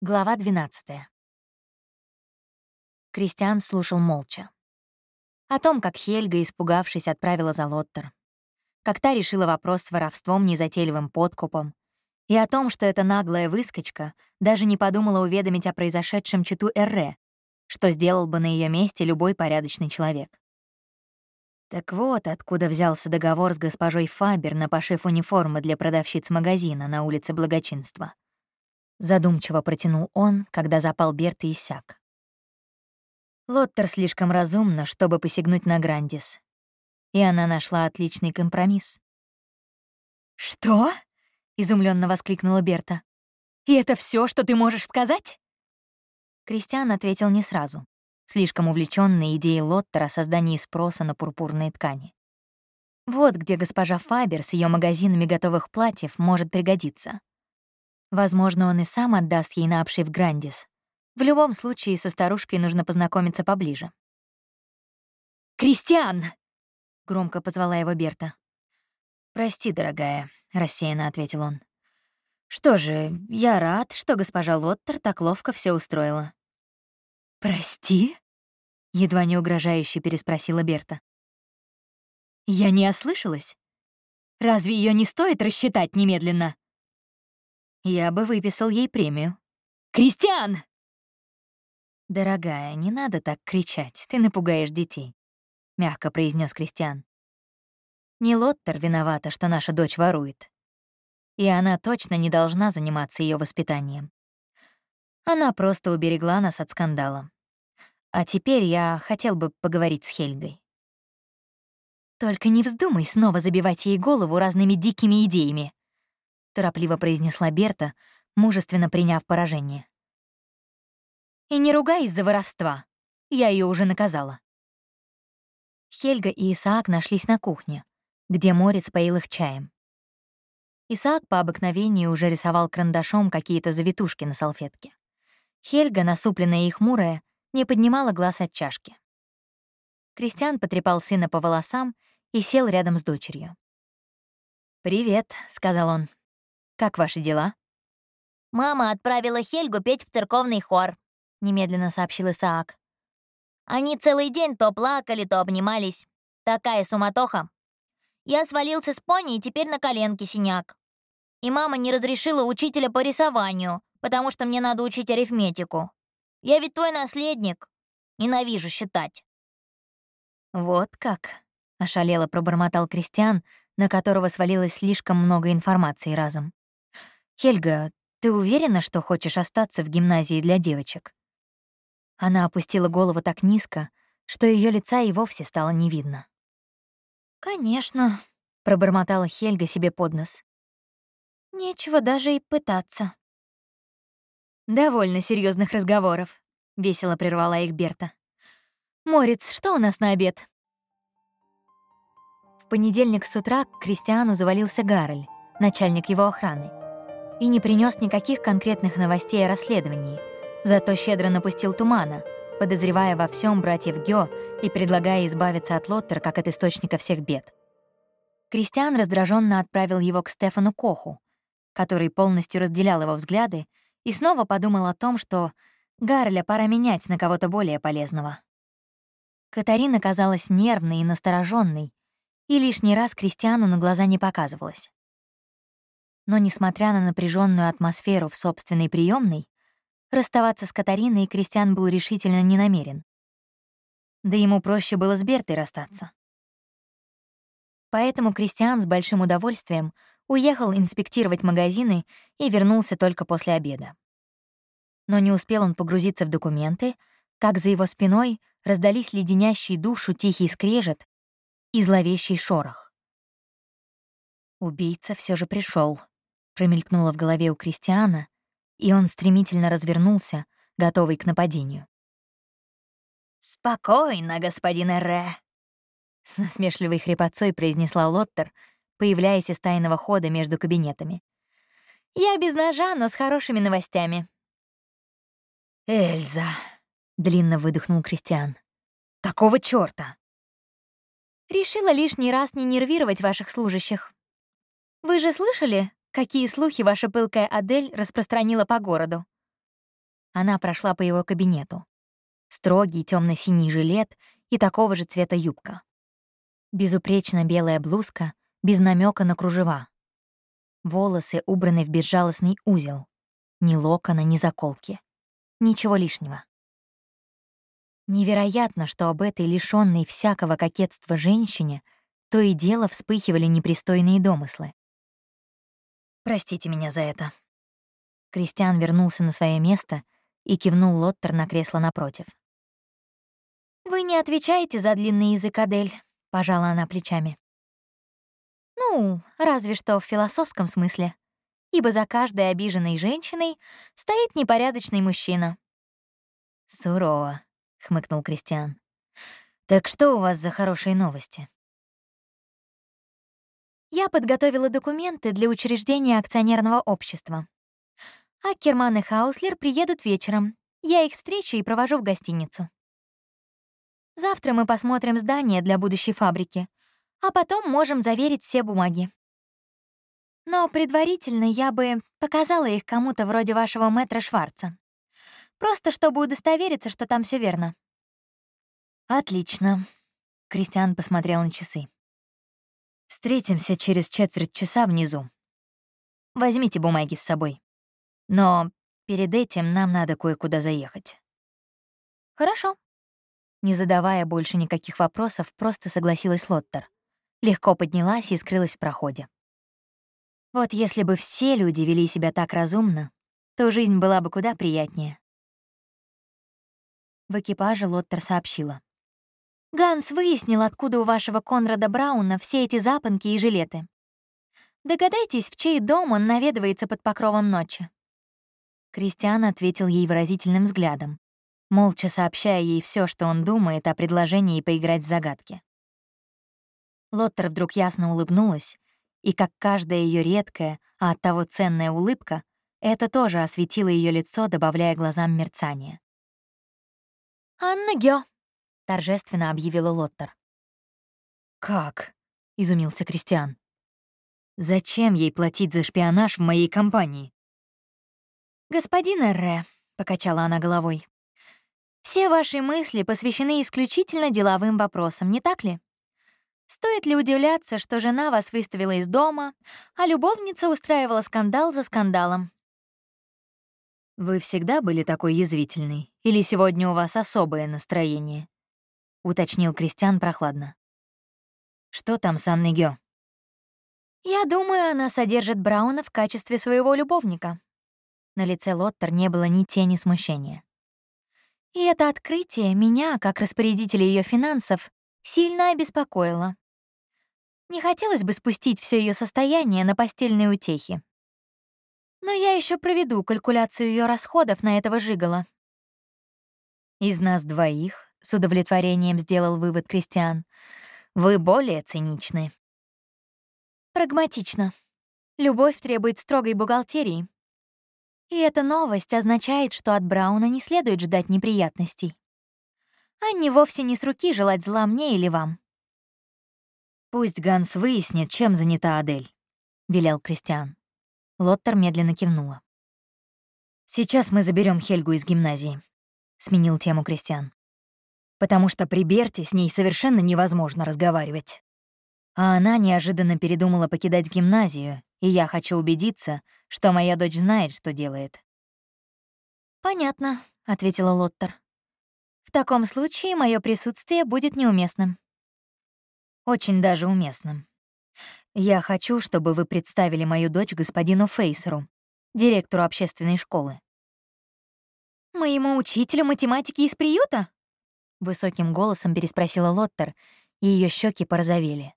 Глава 12. Кристиан слушал молча. О том, как Хельга, испугавшись, отправила за Лоттер. Как та решила вопрос с воровством незатейливым подкупом. И о том, что эта наглая выскочка даже не подумала уведомить о произошедшем читу Эрре, что сделал бы на ее месте любой порядочный человек. Так вот, откуда взялся договор с госпожой Фабер на пошив униформы для продавщиц магазина на улице Благочинства. Задумчиво протянул он, когда запал Берт и иссяк. Лоттер слишком разумна, чтобы посягнуть на Грандис. И она нашла отличный компромисс. «Что?» — изумленно воскликнула Берта. «И это все, что ты можешь сказать?» Кристиан ответил не сразу, слишком увлечённый идеей Лоттера о создании спроса на пурпурные ткани. Вот где госпожа Фабер с ее магазинами готовых платьев может пригодиться. Возможно, он и сам отдаст ей на обшив Грандис. В любом случае, со старушкой нужно познакомиться поближе. «Кристиан!» — громко позвала его Берта. «Прости, дорогая», — рассеянно ответил он. «Что же, я рад, что госпожа Лоттер так ловко все устроила». «Прости?» — едва не угрожающе переспросила Берта. «Я не ослышалась? Разве ее не стоит рассчитать немедленно?» Я бы выписал ей премию. «Кристиан!» «Дорогая, не надо так кричать, ты напугаешь детей», — мягко произнес Кристиан. «Не Лоттер виновата, что наша дочь ворует. И она точно не должна заниматься ее воспитанием. Она просто уберегла нас от скандала. А теперь я хотел бы поговорить с Хельгой». «Только не вздумай снова забивать ей голову разными дикими идеями», торопливо произнесла Берта, мужественно приняв поражение. «И не ругай из-за воровства. Я ее уже наказала». Хельга и Исаак нашлись на кухне, где Морец поил их чаем. Исаак по обыкновению уже рисовал карандашом какие-то завитушки на салфетке. Хельга, насупленная и хмурая, не поднимала глаз от чашки. Кристиан потрепал сына по волосам и сел рядом с дочерью. «Привет», — сказал он. Как ваши дела?» «Мама отправила Хельгу петь в церковный хор», — немедленно сообщил Исаак. «Они целый день то плакали, то обнимались. Такая суматоха. Я свалился с пони, и теперь на коленке синяк. И мама не разрешила учителя по рисованию, потому что мне надо учить арифметику. Я ведь твой наследник. Ненавижу считать». «Вот как», — ошалело пробормотал Кристиан, на которого свалилось слишком много информации разом. «Хельга, ты уверена, что хочешь остаться в гимназии для девочек?» Она опустила голову так низко, что ее лица и вовсе стало не видно. «Конечно», — пробормотала Хельга себе под нос. «Нечего даже и пытаться». «Довольно серьезных разговоров», — весело прервала их Берта. «Морец, что у нас на обед?» В понедельник с утра к Кристиану завалился Гаррель, начальник его охраны и не принес никаких конкретных новостей о расследовании, зато щедро напустил тумана, подозревая во всем братьев Гё и предлагая избавиться от Лоттер как от источника всех бед. Кристиан раздраженно отправил его к Стефану Коху, который полностью разделял его взгляды, и снова подумал о том, что Гарля пора менять на кого-то более полезного. Катарина казалась нервной и настороженной, и лишний раз Кристиану на глаза не показывалась. Но, несмотря на напряженную атмосферу в собственной приемной, расставаться с Катариной Кристиан был решительно не намерен. Да ему проще было с Бертой расстаться. Поэтому Кристиан с большим удовольствием уехал инспектировать магазины и вернулся только после обеда. Но не успел он погрузиться в документы, как за его спиной раздались леденящий душу тихий скрежет и зловещий шорох. Убийца все же пришел промелькнуло в голове у Кристиана, и он стремительно развернулся, готовый к нападению. «Спокойно, господин Эрре», — с насмешливой хрипотцой произнесла Лоттер, появляясь из тайного хода между кабинетами. «Я без ножа, но с хорошими новостями». «Эльза», — длинно выдохнул Кристиан. «Какого чёрта?» «Решила лишний раз не нервировать ваших служащих. Вы же слышали, Какие слухи ваша пылкая Адель распространила по городу? она прошла по его кабинету. Строгий темно синий жилет и такого же цвета юбка. Безупречно белая блузка, без намека на кружева. Волосы убраны в безжалостный узел. Ни локона, ни заколки. Ничего лишнего. Невероятно, что об этой лишённой всякого кокетства женщине то и дело вспыхивали непристойные домыслы. «Простите меня за это». Кристиан вернулся на свое место и кивнул Лоттер на кресло напротив. «Вы не отвечаете за длинный язык, Адель», — пожала она плечами. «Ну, разве что в философском смысле, ибо за каждой обиженной женщиной стоит непорядочный мужчина». «Сурово», — хмыкнул Кристиан. «Так что у вас за хорошие новости?» Я подготовила документы для учреждения акционерного общества. Аккерман и Хауслер приедут вечером. Я их встречу и провожу в гостиницу. Завтра мы посмотрим здание для будущей фабрики, а потом можем заверить все бумаги. Но предварительно я бы показала их кому-то вроде вашего мэтра Шварца. Просто чтобы удостовериться, что там все верно. Отлично. Кристиан посмотрел на часы. Встретимся через четверть часа внизу. Возьмите бумаги с собой. Но перед этим нам надо кое-куда заехать. Хорошо. Не задавая больше никаких вопросов, просто согласилась Лоттер. Легко поднялась и скрылась в проходе. Вот если бы все люди вели себя так разумно, то жизнь была бы куда приятнее. В экипаже Лоттер сообщила. «Ганс выяснил, откуда у вашего Конрада Брауна все эти запонки и жилеты. Догадайтесь, в чей дом он наведывается под покровом ночи». Кристиан ответил ей выразительным взглядом, молча сообщая ей все, что он думает о предложении поиграть в загадки. Лоттер вдруг ясно улыбнулась, и как каждая ее редкая, а оттого ценная улыбка, это тоже осветило ее лицо, добавляя глазам мерцание. «Анна Гё», — торжественно объявила Лоттер. «Как?» — изумился Кристиан. «Зачем ей платить за шпионаж в моей компании?» «Господин Эрре», — покачала она головой, «все ваши мысли посвящены исключительно деловым вопросам, не так ли? Стоит ли удивляться, что жена вас выставила из дома, а любовница устраивала скандал за скандалом? «Вы всегда были такой язвительной? Или сегодня у вас особое настроение?» — уточнил Кристиан прохладно. «Что там с Анной Гё?» «Я думаю, она содержит Брауна в качестве своего любовника». На лице Лоттер не было ни тени смущения. И это открытие меня, как распорядителя ее финансов, сильно обеспокоило. Не хотелось бы спустить все ее состояние на постельные утехи. Но я еще проведу калькуляцию ее расходов на этого жигала. Из нас двоих, с удовлетворением сделал вывод Кристиан, вы более циничны. Прагматично. Любовь требует строгой бухгалтерии. И эта новость означает, что от Брауна не следует ждать неприятностей. Анне вовсе не с руки желать зла мне или вам. «Пусть Ганс выяснит, чем занята Адель», — велел Кристиан. Лоттер медленно кивнула. «Сейчас мы заберем Хельгу из гимназии», — сменил тему Кристиан. «Потому что при Берте с ней совершенно невозможно разговаривать. А она неожиданно передумала покидать гимназию, и я хочу убедиться, что моя дочь знает, что делает». «Понятно», — ответила Лоттер. «В таком случае мое присутствие будет неуместным». «Очень даже уместным», я хочу, чтобы вы представили мою дочь господину Фейсеру, директору общественной школы. «Моему учителю математики из приюта?» Высоким голосом переспросила Лоттер, и ее щеки порозовели.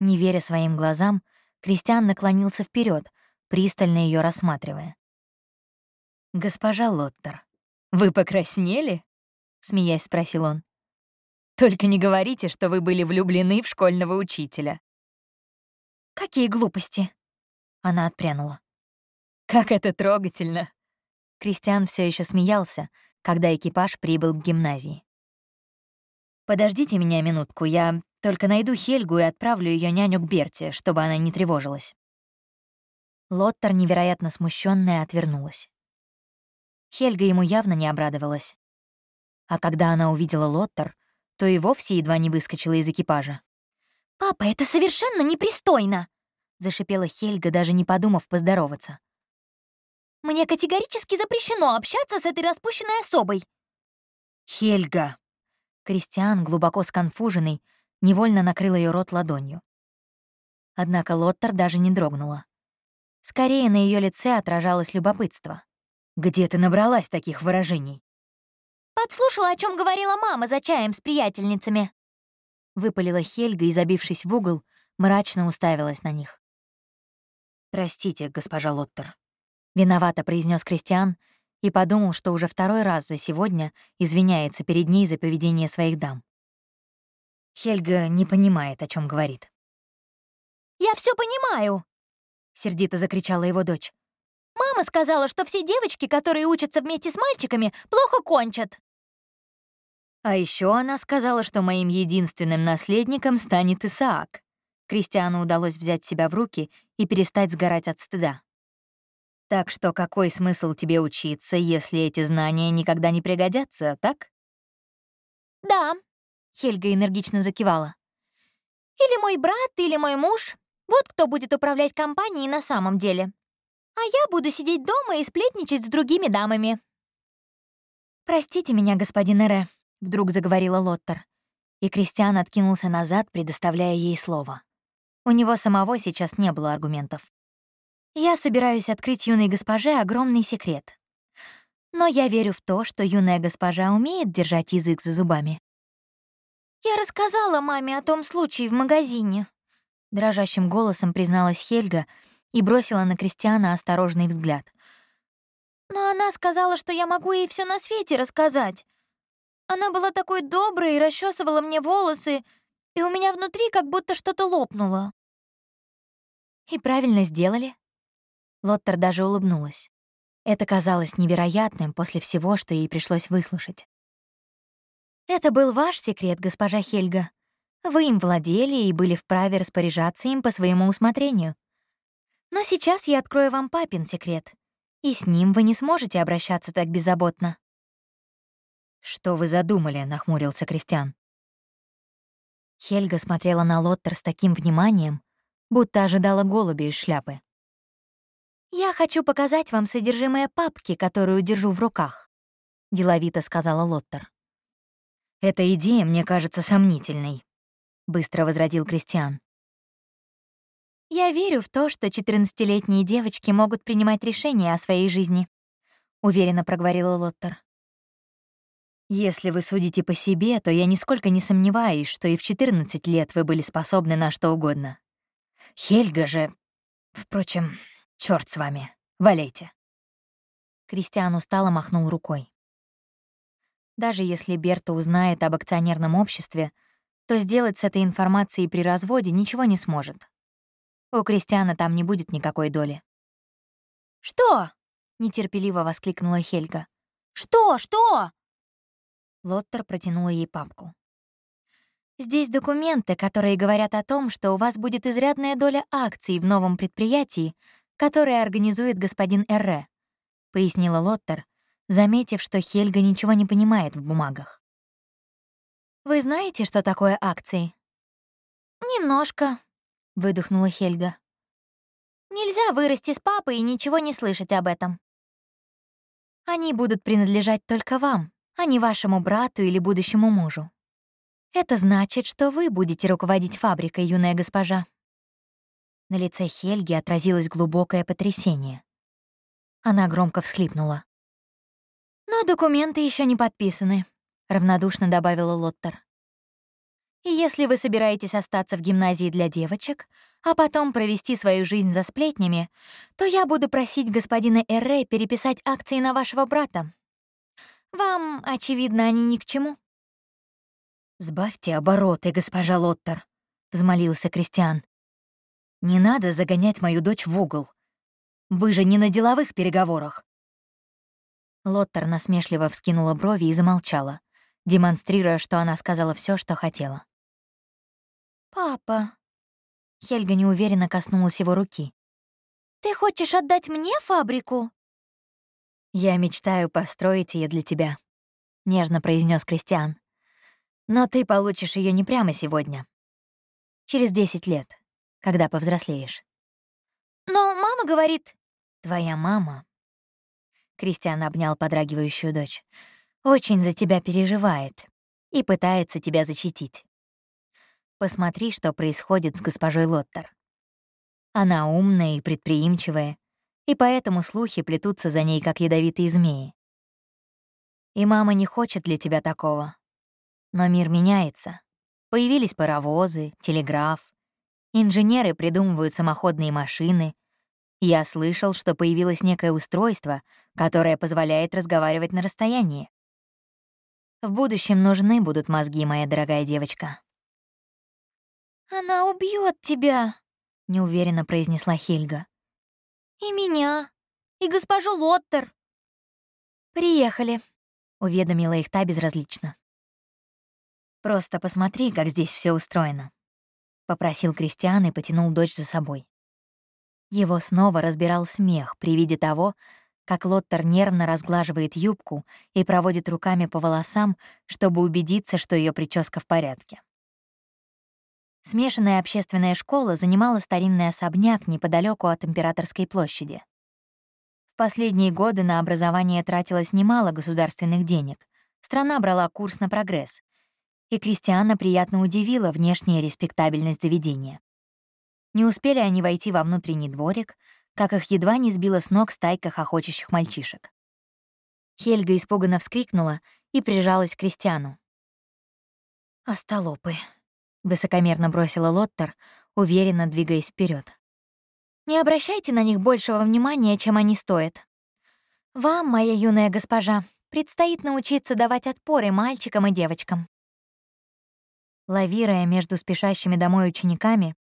Не веря своим глазам, Кристиан наклонился вперед, пристально ее рассматривая. «Госпожа Лоттер, вы покраснели?» — смеясь спросил он. «Только не говорите, что вы были влюблены в школьного учителя». «Какие глупости!» Она отпрянула. «Как это трогательно!» Кристиан все еще смеялся, когда экипаж прибыл к гимназии. «Подождите меня минутку, я только найду Хельгу и отправлю ее няню к Берте, чтобы она не тревожилась». Лоттер, невероятно смущенная, отвернулась. Хельга ему явно не обрадовалась. А когда она увидела Лоттер, то и вовсе едва не выскочила из экипажа. «Папа, это совершенно непристойно!» — зашипела Хельга, даже не подумав поздороваться. «Мне категорически запрещено общаться с этой распущенной особой!» «Хельга!» Кристиан, глубоко сконфуженный, невольно накрыл ее рот ладонью. Однако Лоттер даже не дрогнула. Скорее на ее лице отражалось любопытство. «Где ты набралась таких выражений?» «Подслушала, о чем говорила мама за чаем с приятельницами», Выпалила Хельга и, забившись в угол, мрачно уставилась на них. «Простите, госпожа Лоттер», — виновато произнес Кристиан и подумал, что уже второй раз за сегодня извиняется перед ней за поведение своих дам. Хельга не понимает, о чем говорит. «Я все понимаю!» — сердито закричала его дочь. «Мама сказала, что все девочки, которые учатся вместе с мальчиками, плохо кончат. А еще она сказала, что моим единственным наследником станет Исаак. Кристиану удалось взять себя в руки и перестать сгорать от стыда. Так что какой смысл тебе учиться, если эти знания никогда не пригодятся, так? Да, Хельга энергично закивала. Или мой брат, или мой муж. Вот кто будет управлять компанией на самом деле. А я буду сидеть дома и сплетничать с другими дамами. Простите меня, господин Эре, вдруг заговорила Лоттер, и Кристиан откинулся назад, предоставляя ей слово. У него самого сейчас не было аргументов. Я собираюсь открыть юной госпоже огромный секрет. Но я верю в то, что юная госпожа умеет держать язык за зубами. «Я рассказала маме о том случае в магазине», — дрожащим голосом призналась Хельга и бросила на Кристиана осторожный взгляд. «Но она сказала, что я могу ей все на свете рассказать. Она была такой доброй и расчесывала мне волосы, и у меня внутри как будто что-то лопнуло. И правильно сделали. Лоттер даже улыбнулась. Это казалось невероятным после всего, что ей пришлось выслушать. Это был ваш секрет, госпожа Хельга. Вы им владели и были вправе распоряжаться им по своему усмотрению. Но сейчас я открою вам папин секрет, и с ним вы не сможете обращаться так беззаботно. «Что вы задумали?» — нахмурился Кристиан. Хельга смотрела на Лоттер с таким вниманием, будто ожидала голуби из шляпы. «Я хочу показать вам содержимое папки, которую держу в руках», — деловито сказала Лоттер. «Эта идея мне кажется сомнительной», — быстро возразил Кристиан. «Я верю в то, что 14-летние девочки могут принимать решения о своей жизни», — уверенно проговорила Лоттер. Если вы судите по себе, то я нисколько не сомневаюсь, что и в 14 лет вы были способны на что угодно. Хельга же... Впрочем, черт с вами. Валяйте. Кристиан устало махнул рукой. Даже если Берта узнает об акционерном обществе, то сделать с этой информацией при разводе ничего не сможет. У Кристиана там не будет никакой доли. «Что?» — нетерпеливо воскликнула Хельга. «Что? Что?» Лоттер протянула ей папку. «Здесь документы, которые говорят о том, что у вас будет изрядная доля акций в новом предприятии, которое организует господин Эрре», — пояснила Лоттер, заметив, что Хельга ничего не понимает в бумагах. «Вы знаете, что такое акции?» «Немножко», — выдохнула Хельга. «Нельзя вырасти с папой и ничего не слышать об этом». «Они будут принадлежать только вам, а не вашему брату или будущему мужу. Это значит, что вы будете руководить фабрикой, юная госпожа». На лице Хельги отразилось глубокое потрясение. Она громко всхлипнула. «Но документы еще не подписаны», — равнодушно добавила Лоттер. «И если вы собираетесь остаться в гимназии для девочек, а потом провести свою жизнь за сплетнями, то я буду просить господина Эрре переписать акции на вашего брата, вам, очевидно, они ни к чему». «Сбавьте обороты, госпожа Лоттер», — взмолился Кристиан. «Не надо загонять мою дочь в угол. Вы же не на деловых переговорах». Лоттер насмешливо вскинула брови и замолчала, демонстрируя, что она сказала все, что хотела. «Папа...» Хельга неуверенно коснулась его руки. «Ты хочешь отдать мне фабрику?» «Я мечтаю построить ее для тебя», — нежно произнес Кристиан. «Но ты получишь ее не прямо сегодня. Через десять лет, когда повзрослеешь». «Но мама говорит...» «Твоя мама...» Кристиан обнял подрагивающую дочь. «Очень за тебя переживает и пытается тебя защитить. Посмотри, что происходит с госпожой Лоттер. Она умная и предприимчивая, и поэтому слухи плетутся за ней, как ядовитые змеи. И мама не хочет для тебя такого. Но мир меняется. Появились паровозы, телеграф. Инженеры придумывают самоходные машины. Я слышал, что появилось некое устройство, которое позволяет разговаривать на расстоянии. В будущем нужны будут мозги, моя дорогая девочка. «Она убьет тебя», — неуверенно произнесла Хельга. «И меня, и госпожу Лоттер». «Приехали», — уведомила их та безразлично. «Просто посмотри, как здесь все устроено», — попросил Кристиан и потянул дочь за собой. Его снова разбирал смех при виде того, как Лоттер нервно разглаживает юбку и проводит руками по волосам, чтобы убедиться, что ее прическа в порядке. Смешанная общественная школа занимала старинный особняк неподалеку от Императорской площади. В последние годы на образование тратилось немало государственных денег. Страна брала курс на прогресс. И Кристиана приятно удивила внешняя респектабельность заведения. Не успели они войти во внутренний дворик, как их едва не сбила с ног стайка хохочущих мальчишек. Хельга испуганно вскрикнула и прижалась к Кристиану. «Остолопы», высокомерно бросила Лоттер, уверенно двигаясь вперед. Не обращайте на них большего внимания, чем они стоят. Вам, моя юная госпожа, предстоит научиться давать отпоры мальчикам и девочкам. Лавируя между спешащими домой учениками,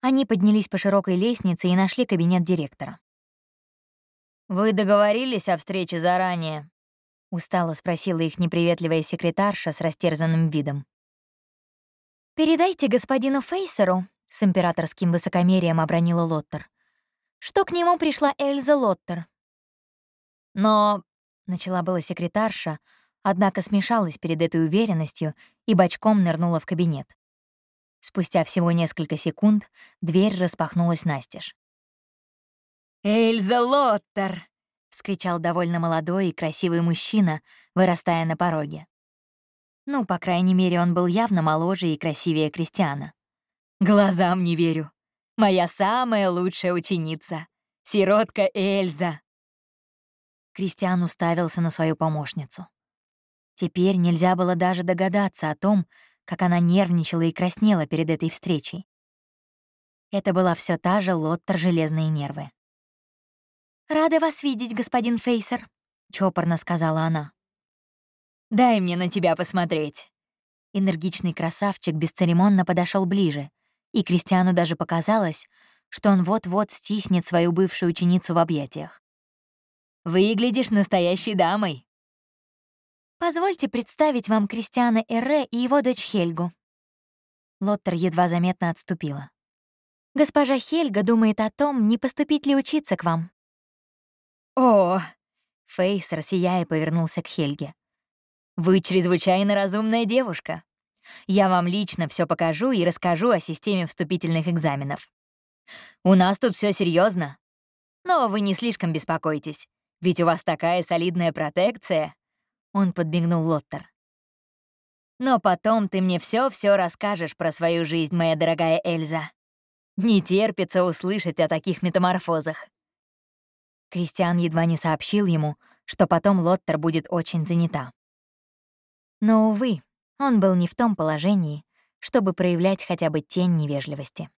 они поднялись по широкой лестнице и нашли кабинет директора. «Вы договорились о встрече заранее?» — устало спросила их неприветливая секретарша с растерзанным видом. «Передайте господину Фейсеру», — с императорским высокомерием обронила Лоттер, «что к нему пришла Эльза Лоттер». «Но...» — начала была секретарша, однако смешалась перед этой уверенностью и бочком нырнула в кабинет. Спустя всего несколько секунд дверь распахнулась настежь. «Эльза Лоттер!» — вскричал довольно молодой и красивый мужчина, вырастая на пороге. Ну, по крайней мере, он был явно моложе и красивее Кристиана. «Глазам не верю. Моя самая лучшая ученица. Сиротка Эльза». Кристиан уставился на свою помощницу. Теперь нельзя было даже догадаться о том, как она нервничала и краснела перед этой встречей. Это была все та же Лоттер железные нервы. «Рада вас видеть, господин Фейсер», — чопорно сказала она. Дай мне на тебя посмотреть». Энергичный красавчик бесцеремонно подошел ближе, и Кристиану даже показалось, что он вот-вот стиснет свою бывшую ученицу в объятиях. «Выглядишь настоящей дамой». «Позвольте представить вам Кристиана Эрре и его дочь Хельгу». Лоттер едва заметно отступила. «Госпожа Хельга думает о том, не поступить ли учиться к вам». «О!» Фейсер, сияя, повернулся к Хельге. Вы чрезвычайно разумная девушка. Я вам лично все покажу и расскажу о системе вступительных экзаменов. У нас тут все серьезно. Но вы не слишком беспокойтесь, ведь у вас такая солидная протекция. Он подбегнул Лоттер. Но потом ты мне все-все расскажешь про свою жизнь, моя дорогая Эльза. Не терпится услышать о таких метаморфозах. Кристиан едва не сообщил ему, что потом Лоттер будет очень занята. Но, увы, он был не в том положении, чтобы проявлять хотя бы тень невежливости.